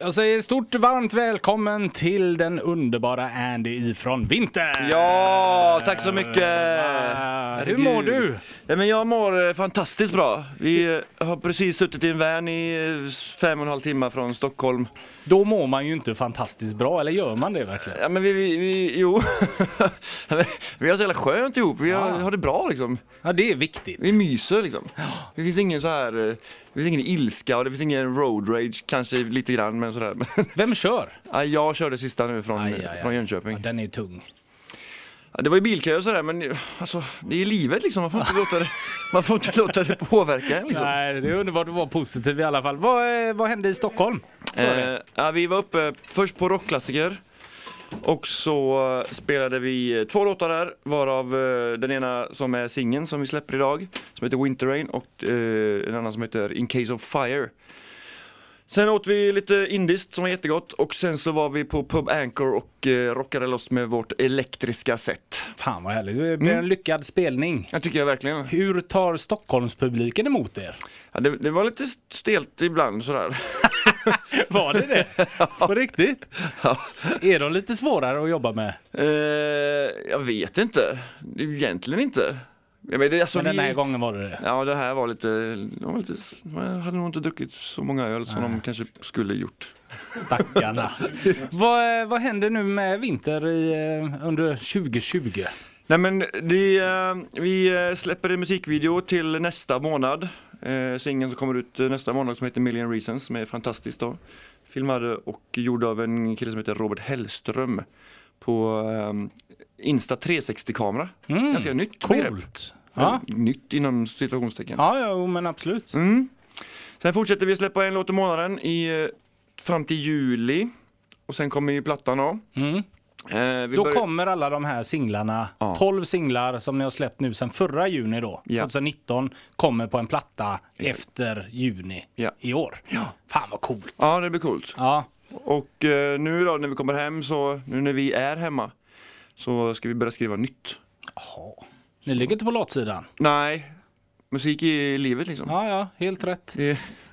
Jag säger stort varmt välkommen till den underbara Andy ifrån Vinter. Ja, tack så mycket! Ah, Hur mår du? Ja, men jag mår eh, fantastiskt bra. Vi eh, har precis suttit i en van i eh, fem och en halv timme från Stockholm. Då mår man ju inte fantastiskt bra, eller gör man det verkligen? Ja men vi, vi, vi jo, vi har så jävla skönt ihop, vi har, Ja. har det bra liksom. Ja, det är viktigt. Vi myser liksom. Det finns ingen så här, finns ingen ilska och det finns ingen road rage, kanske lite grann men sådär. Vem kör? ja, jag körde sista nu från, Aj, aj, aj. från Jönköping. Ja, den är tung. Det var ju bilkö och sådär men alltså, det är livet liksom, man får inte låta det, man får inte låta det påverka liksom. Nej, det är underbart att vara positiv i alla fall. Vad, eh, vad hände i Stockholm? Eh, ja, vi var uppe först på rockklassiker och så spelade vi eh, två låtar där varav eh, den ena som är singeln som vi släpper idag som heter Winter Rain och eh, en annan som heter In Case of Fire. Sen åt vi lite indiskt som var jättegott och sen så var vi på Pub Anchor och eh, rockade loss med vårt elektriska set. Fan vad härligt. Det blev en lyckad spelning. Jag tycker jag verkligen. Hur tar Stockholmspubliken emot er? Ja, det, det var lite stelt ibland sådär. Var det det? På riktigt? Är de lite svårare att jobba med? Eh, jag vet inte. Egentligen inte. Vet, det, alltså, Men den här vi- gången var det det. Ja, det här var lite, det var lite jag hade nog inte druckit så många öl som de kanske skulle gjort. Stackarna. vad, eh, vad händer nu med Vinter i, eh, under 2020? Nej men det, eh, vi släpper en musikvideo till nästa månad. Eh, singeln som kommer ut eh, nästa månad som heter Million Reasons som är fantastiskt då. Filmad och gjord av en kille som heter Robert Hellström på eh, Insta 360-kamera. Mm, Ganska nytt begrepp. Coolt. Ja, Eller Nytt inom situationstecken. ja, ja men absolut. Mm. Sen fortsätter vi släppa en låt i månaden i, eh, fram till juli. Och sen kommer ju plattan då. Mm. Eh, Då börjar- kommer alla de här singlarna, Ja. 12 singlar som ni har släppt nu sedan förra juni då, Ja. 2019, kommer på en platta efter juni Ja. i år. Fan vad coolt. Ja, det blir coolt. Ja. Och eh, nu då när vi kommer hem så, nu när vi är hemma, så ska vi börja skriva nytt. Jaha. Ni ligger inte på latsidan. Nej, musik i livet liksom. Ja, ja, helt rätt.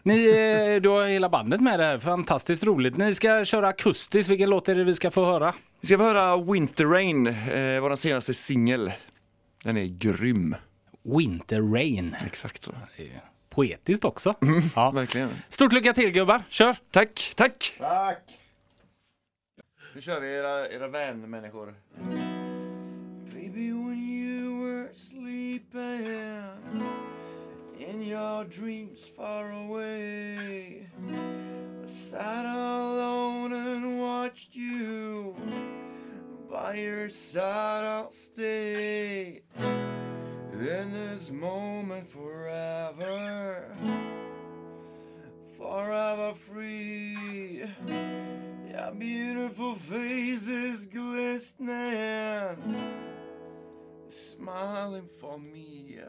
Ni, eh, du har hela bandet med det här, fantastiskt roligt. Ni ska köra akustiskt, vilken låt är det vi ska få höra? Vi ska få höra Winter Rain, eh, vår senaste singel. Den är grym. Winter Rain. Exakt så. Poetiskt också. Ja. Verkligen. Stort lycka till gubbar, kör! Tack, tack! Tack! Nu kör vi era, era vänmänniskor. Baby when you were sleeping In your dreams far away. I sat alone and watched you By your side I'll stay. In this moment forever Forever free. Your beautiful face is glistening, smiling for me.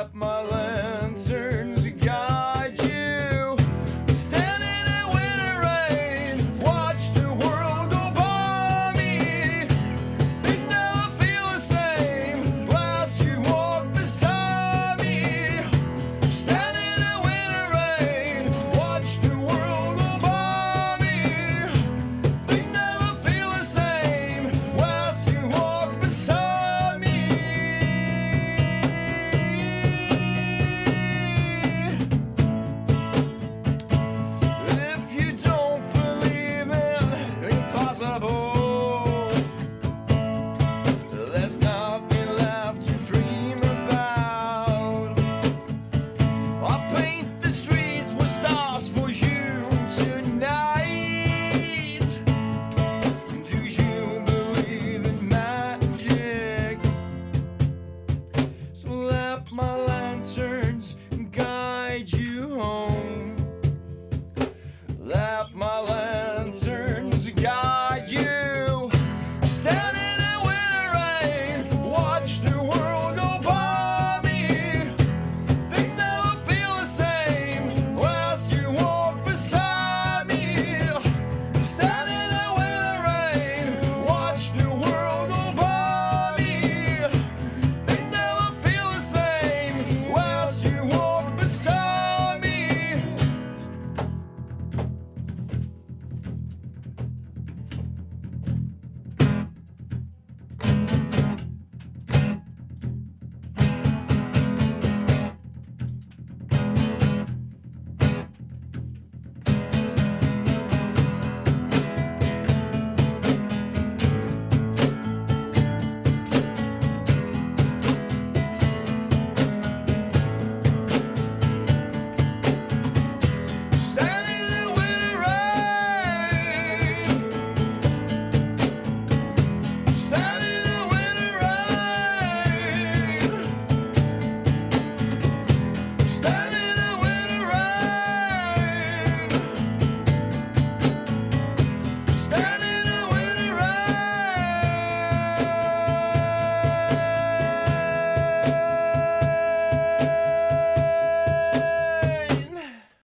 up my life. trouble.